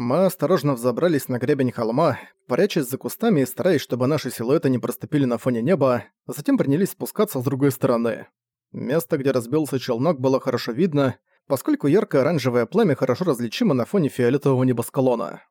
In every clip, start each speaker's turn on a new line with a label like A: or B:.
A: Мы осторожно взобрались на гребень холма, прячась за кустами и стараясь, чтобы наши силуэты не проступили на фоне неба, а затем принялись спускаться с другой стороны. Место, где разбился челнок, было хорошо видно, поскольку ярко-оранжевое пламя хорошо различимо на фоне фиолетового небосклона.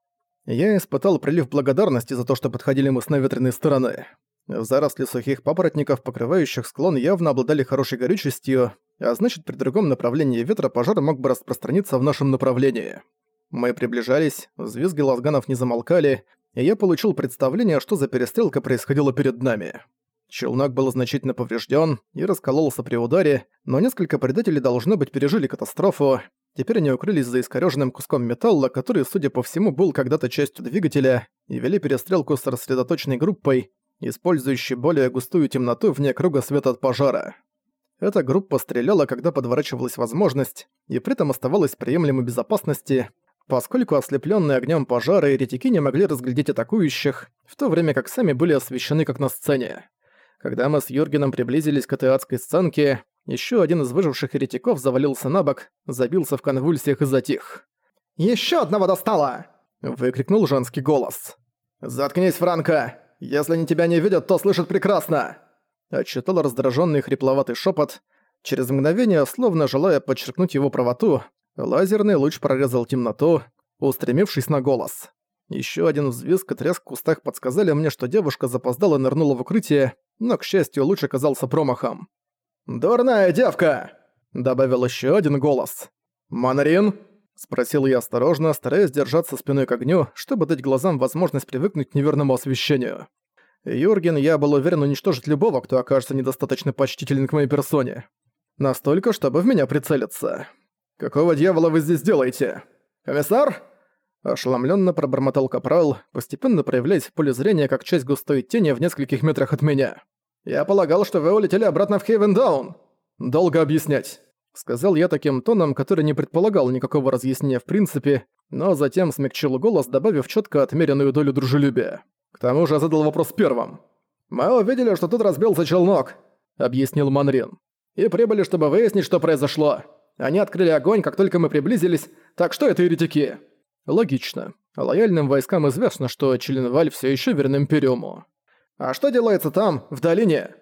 A: Я испытал прилив благодарности за то, что подходили мы с наветренной стороны. Заросли сухих папоротников, покрывающих склон, явно обладали хорошей горючестью, а значит, при другом направлении ветра пожар мог бы распространиться в нашем направлении. Мы приближались, взвизги лазганов не замолкали, и я получил представление, что за перестрелка происходила перед нами. Челнок был значительно поврежден и раскололся при ударе, но несколько предателей, должно быть, пережили катастрофу. Теперь они укрылись за искорёженным куском металла, который, судя по всему, был когда-то частью двигателя, и вели перестрелку с рассредоточенной группой, использующей более густую темноту вне круга света от пожара. Эта группа стреляла, когда подворачивалась возможность, и при этом оставалась приемлемой безопасности, поскольку ослепленные огнем пожара еретики не могли разглядеть атакующих, в то время как сами были освещены как на сцене. Когда мы с Юргеном приблизились к этой адской сценке, еще один из выживших еретиков завалился на бок, забился в конвульсиях и затих.
B: Еще одного достало!»
A: — выкрикнул женский голос.
B: «Заткнись, Франко! Если они тебя не видят, то слышат прекрасно!»
A: Отчитал раздраженный хрипловатый шепот. Через мгновение, словно желая подчеркнуть его правоту, Лазерный луч прорезал темноту, устремившись на голос. Еще один взвизг и треск в кустах подсказали мне, что девушка запоздала нырнула в укрытие, но, к счастью, луч оказался промахом.
B: «Дурная девка!»
A: — добавил еще один голос.
B: «Манарин?»
A: — спросил я осторожно, стараясь держаться спиной к огню, чтобы дать глазам возможность привыкнуть к неверному освещению. Юрген, я был уверен уничтожить любого, кто окажется недостаточно почтителен к моей персоне. Настолько, чтобы в меня прицелиться.
B: «Какого дьявола вы здесь делаете? Комиссар?»
A: Ошеломленно пробормотал капрал, постепенно проявляясь в поле зрения как часть густой тени в нескольких метрах от меня.
B: «Я полагал, что вы улетели обратно в Хейвендаун».
A: «Долго объяснять», — сказал я таким тоном, который не предполагал никакого разъяснения в принципе, но затем смягчил голос, добавив четко отмеренную долю дружелюбия. К тому же я задал вопрос первым.
B: «Мы увидели, что тут разбился челнок», — объяснил Манрин. «И прибыли, чтобы выяснить, что произошло». Они открыли огонь, как только мы приблизились, так что это еретики?»
A: «Логично. Лояльным войскам известно, что Членваль все еще верны Империуму».
B: «А что делается там, в долине?»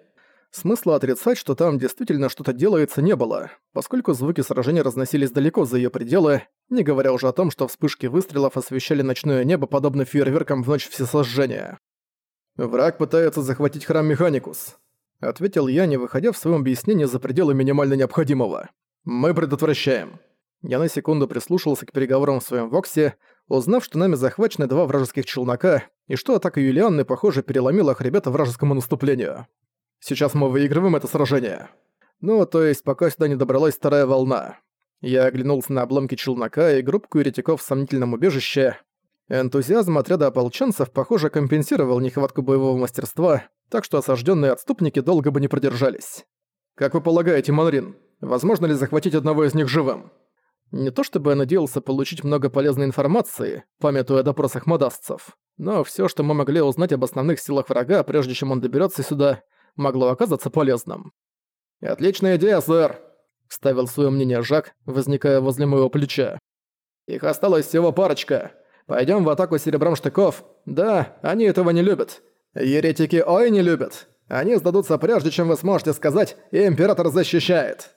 A: Смысла отрицать, что там действительно что-то делается, не было, поскольку звуки сражения разносились далеко за ее пределы, не говоря уже о том, что вспышки выстрелов освещали ночное небо подобно фейерверкам в ночь всесожжения.
B: «Враг пытается захватить храм Механикус», —
A: ответил я, не выходя в своем объяснении за пределы минимально необходимого.
B: Мы предотвращаем.
A: Я на секунду прислушался к переговорам в своем воксе, узнав, что нами захвачены два вражеских челнока, и что атака Юлианны, похоже, переломила хребет вражескому наступлению. Сейчас мы выигрываем это сражение. Ну, то есть, пока сюда не добралась вторая волна. Я оглянулся на обломки челнока и группку еретиков в сомнительном убежище. Энтузиазм отряда ополченцев, похоже, компенсировал нехватку боевого мастерства, так что осажденные отступники долго бы не продержались. «Как вы полагаете, Манрин, возможно ли захватить одного из них живым. Не то чтобы я надеялся получить много полезной информации, памятуя о допросах модастцев, но все, что мы могли узнать об основных силах врага, прежде чем он доберется сюда, могло оказаться полезным.
B: «Отличная идея, сэр!»
A: — вставил свое мнение Жак, возникая возле моего плеча.
B: «Их осталось всего парочка. Пойдем в атаку серебром штыков. Да, они этого не любят. Еретики ой не любят. Они сдадутся прежде, чем вы сможете сказать «И император защищает».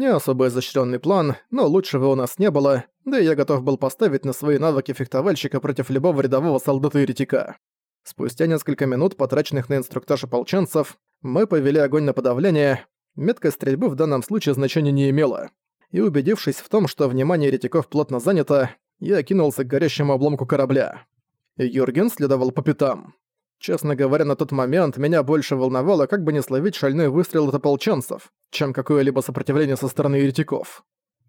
A: Не особо изощренный план, но лучшего у нас не было, да и я готов был поставить на свои навыки фехтовальщика против любого рядового солдата-еретика. Спустя несколько минут, потраченных на инструктаж ополченцев, мы повели огонь на подавление. Меткость стрельбы в данном случае значения не имела. И убедившись в том, что внимание еретиков плотно занято, я кинулся к горящему обломку корабля. Юрген следовал по пятам. Честно говоря, на тот момент меня больше волновало, как бы не словить шальной выстрел от ополченцев, чем какое-либо сопротивление со стороны еретиков.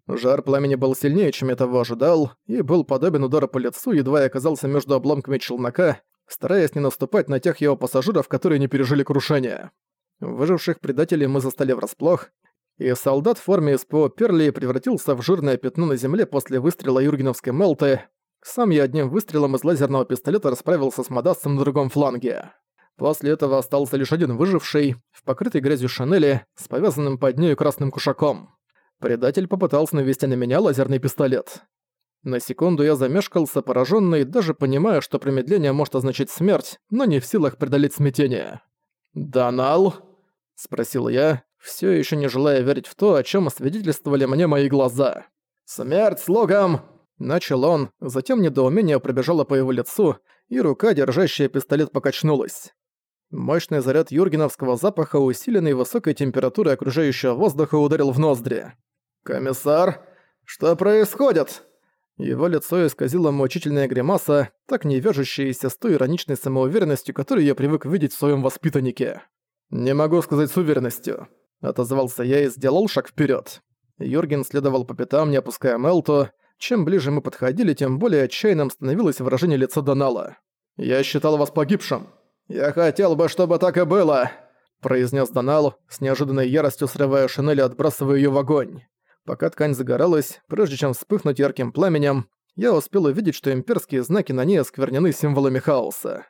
A: Жар пламени был сильнее, чем я того ожидал, и был подобен удару по лицу, едва я оказался между обломками челнока, стараясь не наступать на тех его пассажиров, которые не пережили крушение. Выживших предателей мы застали врасплох, и солдат в форме СПО Перли превратился в жирное пятно на земле после выстрела юргеновской Мелты, сам я одним выстрелом из лазерного пистолета расправился с Мадасом на другом фланге. После этого остался лишь один выживший, в покрытой грязью шинели, с повязанным под нею красным кушаком. Предатель попытался навести на меня лазерный пистолет.
B: На секунду я замешкался, пораженный, даже понимая, что промедление может означать смерть, но не в силах преодолеть смятение. «Донал?» — спросил я, все еще не желая верить в то, о чем освидетельствовали мне мои глаза. «Смерть слугам!» — начал он, затем недоумение пробежало по его лицу, и рука, держащая пистолет, покачнулась. Мощный заряд юргеновского запаха, усиленный высокой температурой окружающего воздуха, ударил в ноздри. «Комиссар, что происходит?» Его лицо исказило мучительная гримаса, так не вяжущаяся с той ироничной самоуверенностью, которую я привык видеть в своем воспитаннике. «Не могу сказать с уверенностью», — отозвался я и сделал шаг вперед. Юрген следовал по пятам, не опуская Мелту. Чем ближе мы подходили, тем более отчаянным становилось выражение лица Донала. «Я считал вас погибшим». «Я хотел бы, чтобы так и было», — произнес Донал, с неожиданной яростью срывая шинель и отбрасывая ее в огонь. Пока ткань загоралась, прежде чем вспыхнуть ярким пламенем, я успел увидеть, что имперские знаки на ней осквернены символами хаоса.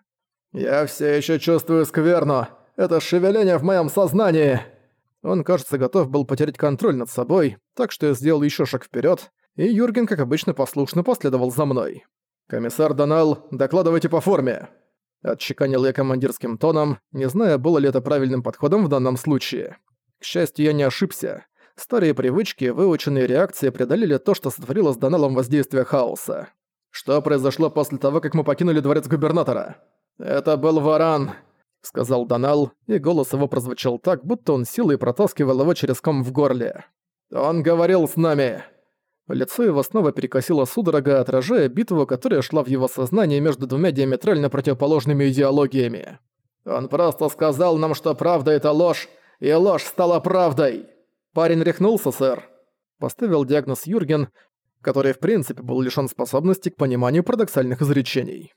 B: «Я все еще чувствую скверну. Это шевеление в моем сознании!» Он, кажется, готов был потерять контроль над собой, так что я сделал еще шаг вперед, и Юрген, как обычно, послушно последовал за мной. «Комиссар Донал, докладывайте по форме!» Отчеканил я командирским тоном, не зная, было ли это правильным подходом в данном случае. К счастью, я не ошибся. Старые привычки, выученные реакции преодолели то, что сотворило с Доналом воздействие хаоса. Что произошло после того, как мы покинули дворец губернатора? «Это был варан», — сказал Донал, и голос его прозвучал так, будто он силой протаскивал его через ком в горле. «Он говорил с нами». Лицо его снова перекосило судорога, отражая битву, которая шла в его сознании между двумя диаметрально противоположными идеологиями. «Он просто сказал нам, что правда — это ложь, и ложь стала правдой!» «Парень рехнулся, сэр», — поставил диагноз Юрген, который в принципе был лишён способности к пониманию парадоксальных изречений.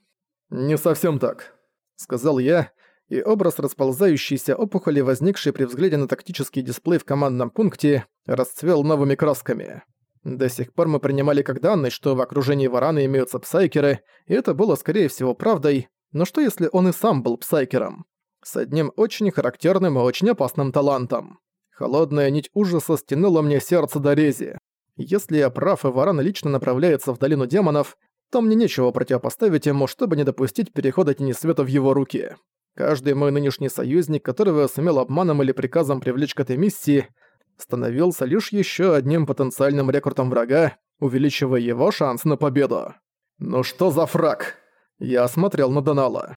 B: «Не совсем так», — сказал я, и образ расползающейся опухоли, возникшей при взгляде на тактический дисплей в командном пункте, расцвел новыми красками. До сих пор мы принимали как данность, что в окружении Варана имеются псайкеры, и это было скорее всего правдой, но что если он и сам был псайкером? С одним очень характерным и очень опасным талантом. Холодная нить ужаса стянула мне сердце до рези. Если я прав, и Варан лично направляется в Долину Демонов, то мне нечего противопоставить ему, чтобы не допустить перехода Тени Света в его руки. Каждый мой нынешний союзник, которого я сумел обманом или приказом привлечь к этой миссии, становился лишь еще одним потенциальным рекордом врага, увеличивая его шанс на победу. «Ну что за фраг?» Я смотрел на Донала.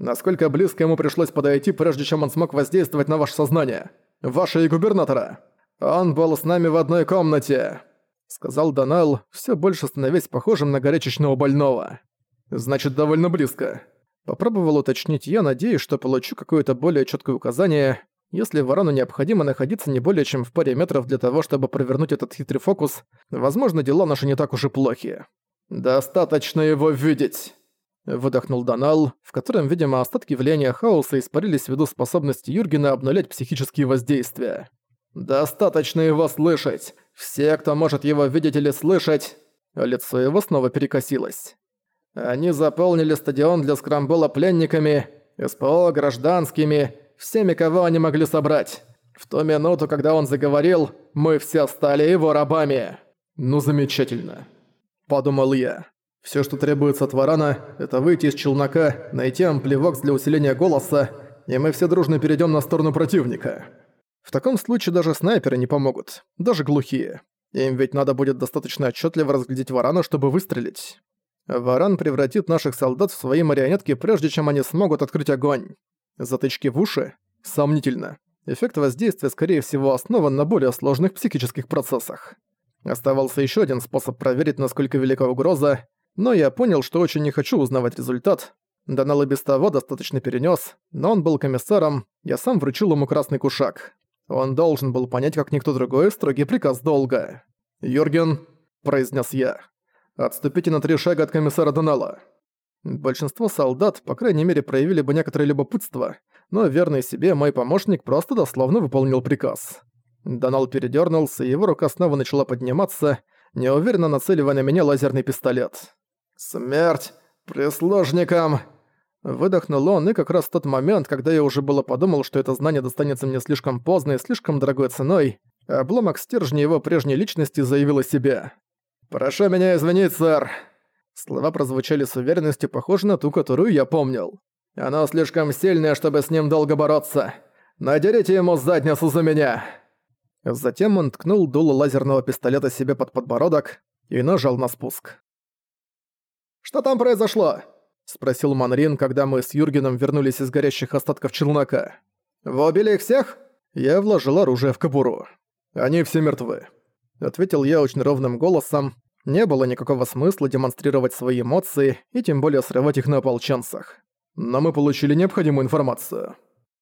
B: Насколько близко ему пришлось подойти, прежде чем он смог воздействовать на ваше сознание? Ваша и губернатора. Он был с нами в одной комнате», — сказал Донал, все больше становясь похожим на горячечного больного. «Значит, довольно близко». Попробовал уточнить я, надеясь, что получу какое-то более четкое указание. Если варану необходимо находиться не более чем в паре метров для того, чтобы провернуть этот хитрый фокус, возможно, дела наши не так уж и плохи. «Достаточно его видеть!» Выдохнул Донал, в котором, видимо, остатки влияния хаоса испарились ввиду способности Юргена обнулять психические воздействия. «Достаточно его слышать! Все, кто может его видеть или слышать...» Лицо его снова перекосилось. «Они заполнили стадион для скрамбола пленниками, СПО гражданскими, всеми, кого они могли собрать. В ту минуту, когда он заговорил, мы все стали его рабами». «Ну замечательно», — подумал я. Все, что требуется от Варана, это выйти из челнока, найти ампливокс для усиления голоса, и мы все дружно перейдем на сторону противника. В таком случае даже снайперы не помогут, даже глухие. Им ведь надо будет достаточно отчетливо разглядеть Варана, чтобы выстрелить. Варан превратит наших солдат в свои марионетки, прежде чем они смогут открыть огонь. Затычки в уши? Сомнительно. Эффект воздействия, скорее всего, основан на более сложных психических процессах. Оставался еще один способ проверить, насколько велика угроза но я понял, что очень не хочу узнавать результат. Донал и без того достаточно перенес, но он был комиссаром, я сам вручил ему красный кушак. Он должен был понять, как никто другой, строгий приказ долга. «Юрген», — произнес я, — «отступите на три шага от комиссара Донала». Большинство солдат, по крайней мере, проявили бы некоторое любопытство, но верный себе мой помощник просто дословно выполнил приказ. Донал передернулся, и его рука снова начала подниматься, неуверенно нацеливая на меня лазерный пистолет. «Смерть прислужникам!» Выдохнул он, и как раз в тот момент, когда я уже было подумал, что это знание достанется мне слишком поздно и слишком дорогой ценой, обломок стержня его прежней личности заявил о себе. «Прошу меня извинить, сэр». Слова прозвучали с уверенностью, похожей на ту, которую я помнил. «Оно слишком сильное, чтобы с ним долго бороться. Надерите ему задницу за меня!» Затем он ткнул дуло лазерного пистолета себе под подбородок и нажал на спуск. «Что там произошло?» — спросил Манрин, когда мы с Юргеном вернулись из горящих остатков челнока. «Вы убили их всех?» Я вложил оружие в кобуру. «Они все мертвы», — ответил я очень ровным голосом. Не было никакого смысла демонстрировать свои эмоции и тем более срывать их на ополченцах. Но мы получили необходимую информацию.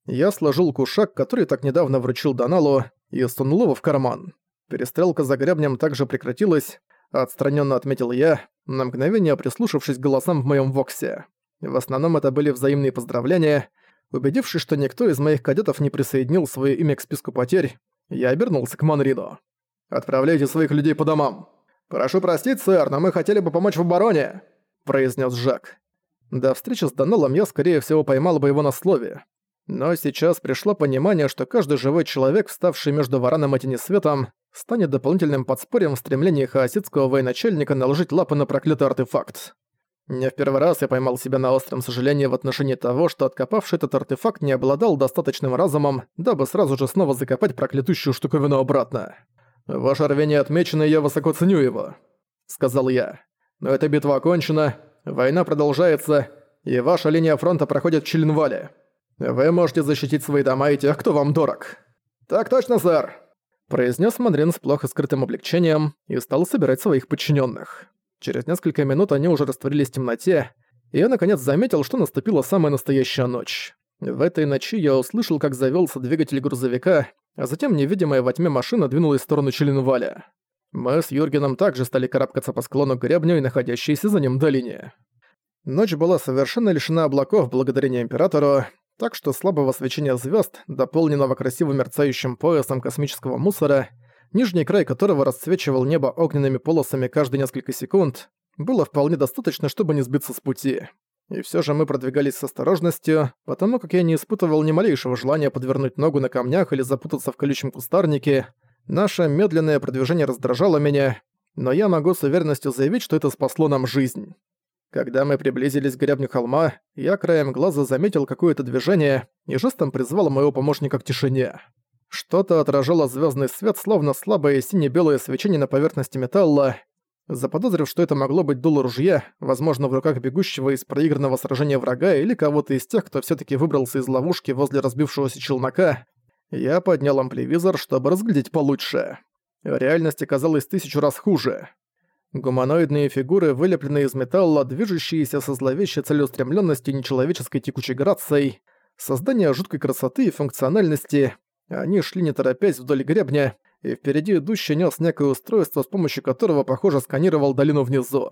B: Я сложил кушак, который так недавно вручил Доналу, и сунул его в карман. Перестрелка за гребнем также прекратилась, отстраненно отметил я, на мгновение прислушавшись к голосам в моем воксе. В основном это были взаимные поздравления. Убедившись, что никто из моих кадетов не присоединил свое имя к списку потерь, я обернулся к Манриду. «Отправляйте своих людей по домам». «Прошу простить, сэр, но мы хотели бы помочь в обороне», — произнес Жак. До встречи с Данеллом я, скорее всего, поймал бы его на слове. Но сейчас пришло понимание, что каждый живой человек, вставший между Вараном и Тенесветом, станет дополнительным подспорьем в стремлении хаоситского военачальника наложить лапы на проклятый артефакт. Не в первый раз я поймал себя на остром сожалении в отношении того, что откопавший этот артефакт не обладал достаточным разумом, дабы сразу же снова закопать проклятущую штуковину обратно. «Ваше рвение отмечено, и я высоко ценю его», — сказал я. «Но эта битва окончена, война продолжается, и ваша линия фронта проходит в Челенвале. Вы можете защитить свои дома и тех, кто вам дорог». «Так точно, сэр!» произнес Мандрин с плохо скрытым облегчением и стал собирать своих подчиненных. Через несколько минут они уже растворились в темноте, и я наконец заметил, что наступила самая настоящая ночь. В этой ночи я услышал, как завелся двигатель грузовика, а затем невидимая во тьме машина двинулась в сторону Челенваля. Мы с Юргеном также стали карабкаться по склону гребню и находящейся за ним долине. Ночь была совершенно лишена облаков благодаря Императору, так что слабого свечения звезд, дополненного красиво мерцающим поясом космического мусора, нижний край которого расцвечивал небо огненными полосами каждые несколько секунд, было вполне достаточно, чтобы не сбиться с пути. И все же мы продвигались с осторожностью, потому как я не испытывал ни малейшего желания подвернуть ногу на камнях или запутаться в колючем кустарнике. Наше медленное продвижение раздражало меня, но я могу с уверенностью заявить, что это спасло нам жизнь. Когда мы приблизились к гребню холма, я краем глаза заметил какое-то движение и жестом призвал моего помощника к тишине. Что-то отражало звездный свет, словно слабое сине-белое свечение на поверхности металла. Заподозрив, что это могло быть дуло ружья, возможно, в руках бегущего из проигранного сражения врага или кого-то из тех, кто все таки выбрался из ловушки возле разбившегося челнока, я поднял ампливизор, чтобы разглядеть получше. Реальность оказалась тысячу раз хуже. Гуманоидные фигуры, вылепленные из металла, движущиеся со зловещей целеустремленностью нечеловеческой текучей грацией, создание жуткой красоты и функциональности, они шли не торопясь вдоль гребня, и впереди идущий нес некое устройство, с помощью которого, похоже, сканировал долину внизу.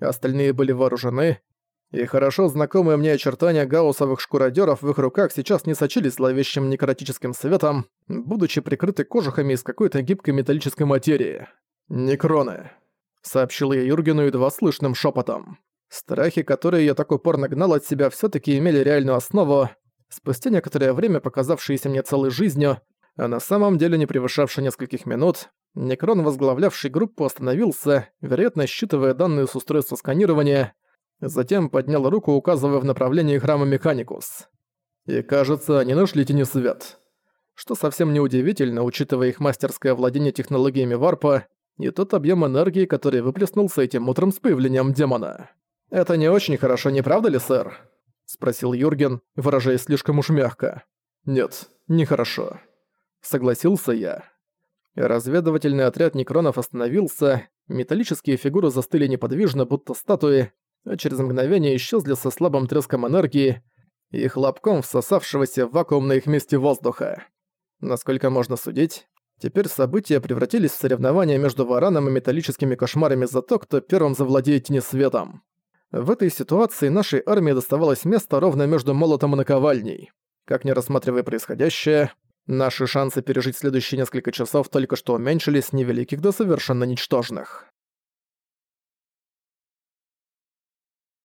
B: Остальные были вооружены, и хорошо знакомые мне очертания гауссовых шкуродеров в их руках сейчас не сочились зловещим некротическим светом, будучи прикрыты кожухами из какой-то гибкой металлической материи. Некроны сообщил я Юргену едва слышным шепотом. Страхи, которые я так упорно гнал от себя, все таки имели реальную основу. Спустя некоторое время, показавшееся мне целой жизнью, а на самом деле не превышавший нескольких минут, Некрон, возглавлявший группу, остановился, вероятно, считывая данные с устройства сканирования, затем поднял руку, указывая в направлении храма Механикус. И, кажется, они нашли тени свет. Что совсем неудивительно, учитывая их мастерское владение технологиями варпа и тот объем энергии, который выплеснулся этим утром с появлением демона. «Это не очень хорошо, не правда ли, сэр?» — спросил Юрген, выражаясь слишком уж мягко. «Нет, нехорошо». Согласился я. Разведывательный отряд некронов остановился, металлические фигуры застыли неподвижно, будто статуи, а через мгновение исчезли со слабым треском энергии и хлопком всосавшегося в вакуум на их месте воздуха. Насколько можно судить, Теперь события превратились в соревнования между вараном и металлическими кошмарами за то, кто первым завладеет тенесветом. В этой ситуации нашей армии доставалось место ровно между молотом и наковальней. Как не рассматривая происходящее, наши шансы пережить следующие несколько часов только что уменьшились с невеликих до совершенно ничтожных.